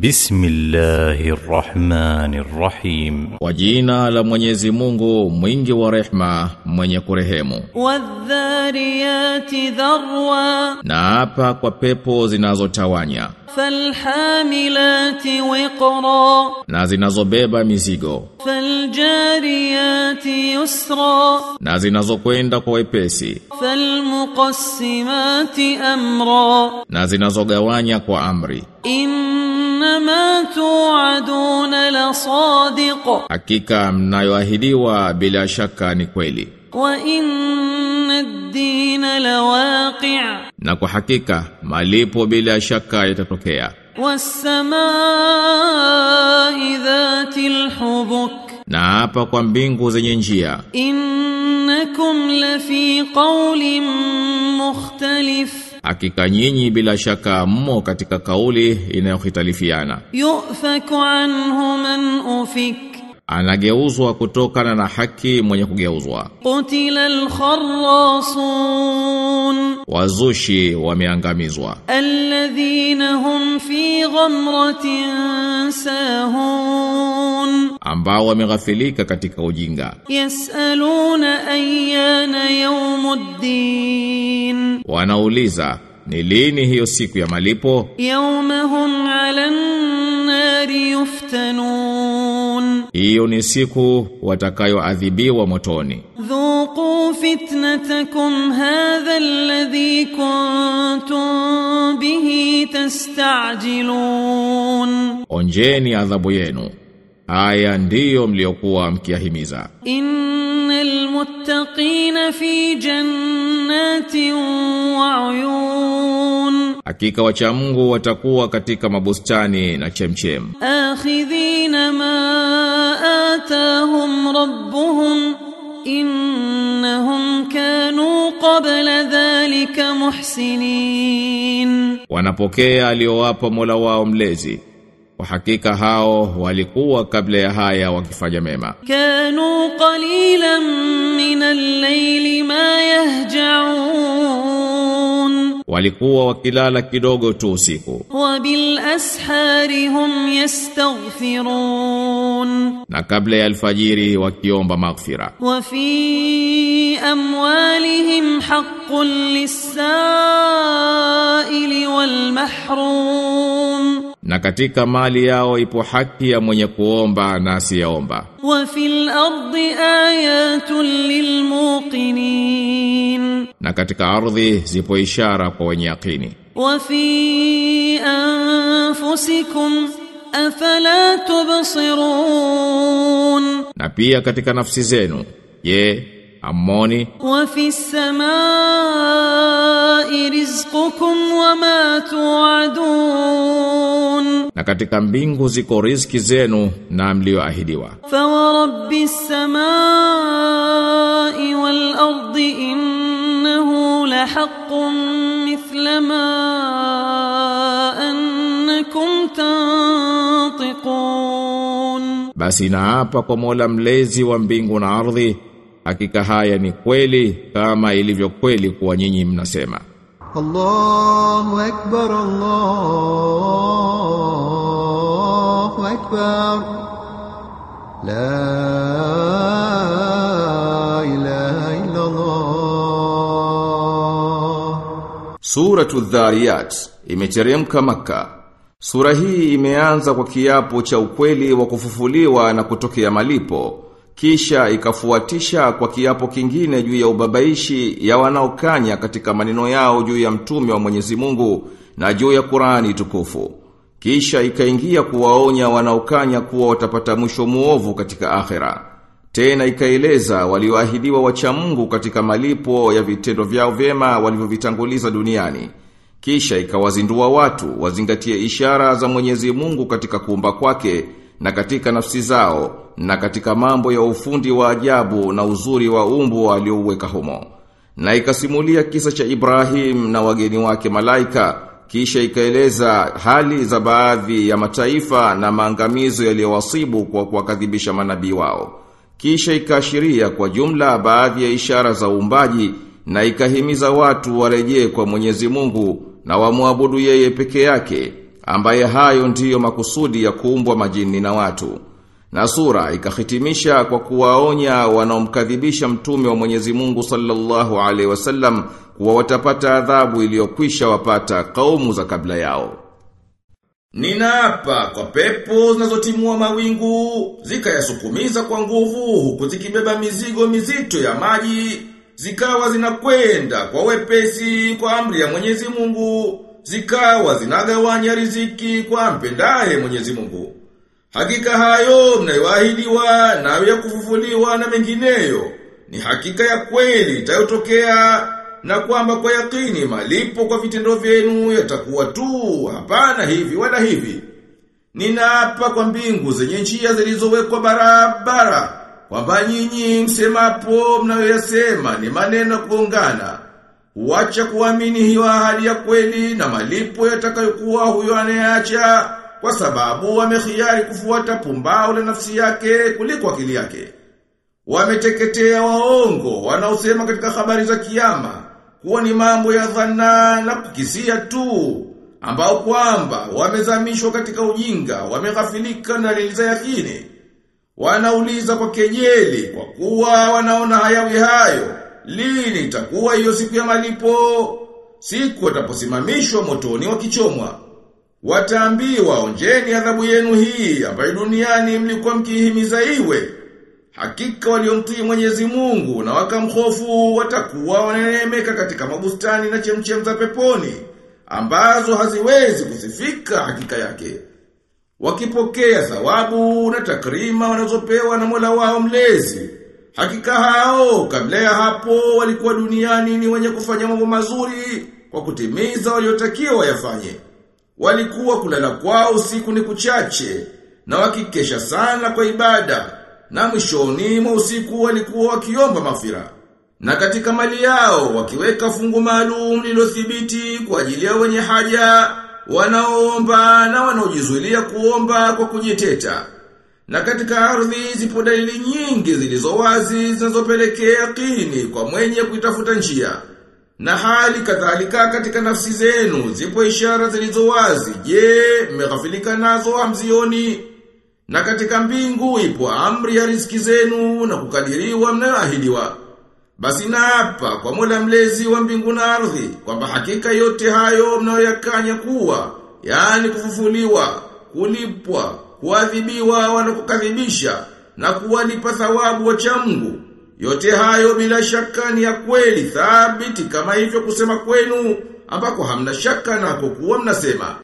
Bismillahi kwa jina la Mwenyezi Mungu mwingi wa rehma mwenye kurehemu. Wadhariyati dharwa, na hapa kwa pepo zinazotawanya. Falhamilati wiqra, na zinazobeba mizigo. Faljariyati yusra, na zinazokwenda kwa wepesi. Falmuqassimati amra, na zinazogawanya kwa amri. Inna tuaduna la sadiq hakika mnayoahidiwa bila shaka ni kweli. Wa inna ad-dina lawaqi', na kwa hakika malipo bila shaka yatatokea. Was-samaa'i dhatil hubuk, na hapa kwa mbingu zenye njia. Innakum la fi qawlin mukhtalif Hakika nyinyi bila shaka mmo katika kauli inayohitalifiana. Yufaku anhu man ufik anageuzwa kutokana na haki mwenye kugeuzwa. qutilal kharrasun wazushi wameangamizwa. Alladhina hum fi ghamratin sahun, ambao wameghafilika katika ujinga. Yasaluna ayyana yawmuddin, wanauliza ni lini hiyo siku ya malipo. Yawmahum 'alan nari yuftanun hiyo ni siku watakayoadhibiwa motoni. Dhuqu fitnatakum hadha alladhi kuntum bihi tastajilun, onjeni adhabu yenu, haya ndiyo mliokuwa mkiahimiza. Innal muttaqina fi jannatin wa uyun Hakika wacha Mungu watakuwa katika mabustani na chemchem. Akhidhina ma atahum rabbuhum innahum kanu qabla dhalika muhsinin. Wanapokea aliyowapa Mola wao mlezi. Kwa hakika hao walikuwa kabla ya haya wakifanya mema. Kanu qalilan min al-layli ma yahja'un walikuwa wakilala kidogo tu usiku. Wa bil ashari hum yastaghfirun, na kabla ya alfajiri wakiomba maghfira. Wa fi amwalihim haqqun lis-sa'ili wal mahrum, na katika mali yao ipo haki ya mwenye kuomba na asiyeomba. Wa fil ardi ayatun lil muqinin na katika ardhi zipo ishara kwa wenye yakini wa fi anfusikum afala tubsirun. Na pia katika nafsi zenu je amoni wa fi samai rizqukum wa ma tuadun. Na katika mbingu ziko riziki zenu na mlioahidiwa fa rabbis samai wal ardi لحق مثل ما أنكم تنطقون basi naapa kwa Mola mlezi wa mbingu na ardhi hakika haya ni kweli kama ilivyo kweli kuwa nyinyi mnasema الله أكبر الله أكبر لا Suratu Dhariyat imeteremka maka. Sura hii imeanza kwa kiapo cha ukweli wa kufufuliwa na kutokea malipo, kisha ikafuatisha kwa kiapo kingine juu ya ubabaishi ya wanaokanya katika maneno yao juu ya mtume wa Mwenyezi Mungu na juu ya Qur'ani tukufu. Kisha ikaingia kuwaonya wanaokanya kuwa watapata mwisho muovu katika akhera. Tena ikaeleza walioahidiwa wacha Mungu katika malipo ya vitendo vyao vyema walivyovitanguliza duniani. Kisha ikawazindua watu wazingatie ishara za Mwenyezi Mungu katika kuumba kwake na katika nafsi zao na katika mambo ya ufundi wa ajabu na uzuri wa umbo aliouweka humo. Na ikasimulia kisa cha Ibrahim na wageni wake malaika kisha ikaeleza hali za baadhi ya mataifa na maangamizo yaliyowasibu kwa kuwakadhibisha manabii wao. Kisha ikaashiria kwa jumla baadhi ya ishara za uumbaji na ikahimiza watu warejee kwa Mwenyezi Mungu na wamwabudu yeye peke yake ambaye hayo ndiyo makusudi ya kuumbwa majini na watu. Na sura ikahitimisha kwa kuwaonya wanaomkadhibisha mtume wa Mwenyezi Mungu sallallahu alaihi wasallam kuwa watapata adhabu iliyokwisha wapata kaumu za kabla yao. Ninaapa kwa pepo zinazotimua mawingu, zikayasukumiza kwa nguvu huku zikibeba mizigo mizito ya maji, zikawa zinakwenda kwa wepesi kwa amri ya Mwenyezi Mungu, zikawa zinagawanya riziki kwa mpendaye Mwenyezi Mungu. Hakika hayo mnayoahidiwa nayo ya kufufuliwa na mengineyo ni hakika ya kweli itayotokea na kwamba kwa yakini malipo kwa vitendo vyenu yatakuwa tu hapana hivi wala hivi. Ninaapa kwa mbingu zenye njia zilizowekwa barabara kwamba nyinyi msemapo mnayoyasema ni maneno kuungana. Wacha kuamini hiyo ahadi ya kweli na malipo yatakayokuwa huyo anayeacha kwa sababu wamehiari kufuata pumbao la nafsi yake kuliko akili yake. Wameteketea waongo wanaosema katika habari za kiyama kuwa ni mambo ya dhana na kukisia tu ambao kwamba wamezamishwa katika ujinga, wameghafilika na za yakini. Wanauliza kwa kejeli kwa kuwa wanaona hayawi hayo. Lini itakuwa hiyo siku ya malipo? Siku wataposimamishwa motoni wakichomwa. Wataambiwa onjeni adhabu yenu hii ambayo duniani mlikuwa mkihimiza iwe. Hakika waliomtii Mwenyezi Mungu na wakamhofu watakuwa wananemeka katika mabustani na chemchem za peponi ambazo haziwezi kusifika hakika yake. Wakipokea thawabu na takrima wanazopewa na Mola wao mlezi. Hakika hao kabla ya hapo walikuwa duniani ni wenye kufanya mambo mazuri kwa kutimiza waliotakiwa yafanye. Walikuwa kulala kwao usiku ni kuchache na wakikesha sana kwa ibada na mwishoni mwa usiku walikuwa wakiomba mafira. Na katika mali yao wakiweka fungu maalum lilothibiti kwa ajili ya wenye haja, wanaomba na wanaojizuilia kuomba kwa kujiteta. Na katika ardhi zipo dalili nyingi zilizo wazi zinazopelekea yakini kwa mwenye kuitafuta njia. Na hali kadhalika katika nafsi zenu zipo ishara zilizo wazi. Je, mmeghafilika nazo hamzioni? Na katika mbingu ipo amri ya riziki zenu na kukadiriwa mnayoahidiwa. Basi naapa kwa Mola mlezi wa mbingu na ardhi kwamba hakika yote hayo mnayoyakanya kuwa, yani kufufuliwa, kulipwa, kuadhibiwa wala kukadhibisha na kuwalipa thawabu wacha Mungu. Yote hayo bila shaka ni ya kweli thabiti kama hivyo kusema kwenu ambako hamna shaka na kuwa mnasema.